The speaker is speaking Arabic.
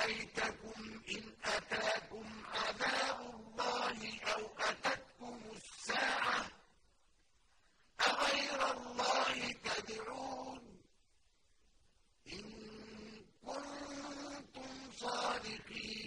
رأيتكم إِنْ أَتَاكُمْ عَذَابُ اللَّهِ أَوْ أَتَتْكُمُ السَّاعَةُ أَغَيْرَ اللَّهِ تَدْعُونَ إِن كُنتُمْ صَادِقِينَ